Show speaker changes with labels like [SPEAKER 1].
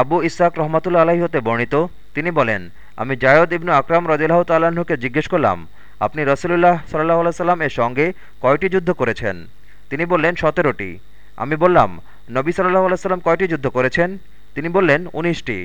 [SPEAKER 1] আবু ইসাক রহমাতুল্লা আলাহি হতে বর্ণিত, তিনি বলেন, আমি জায়দ ইবনু আকরাম রদিল্লাহ তাল্লাহকে জিজ্ঞেস করলাম, আপনি রসুলুল্লাহ সাল্লাহ সাল্লাম এর সঙ্গে কয়টি যুদ্ধ করেছেন? তিনি বললেন, সতেরোটি। আমি বললাম, নবী সাল্লাহ সাল্লাম কয়টি যুদ্ধ করেছেন? তিনি বললেন, উনিশটি।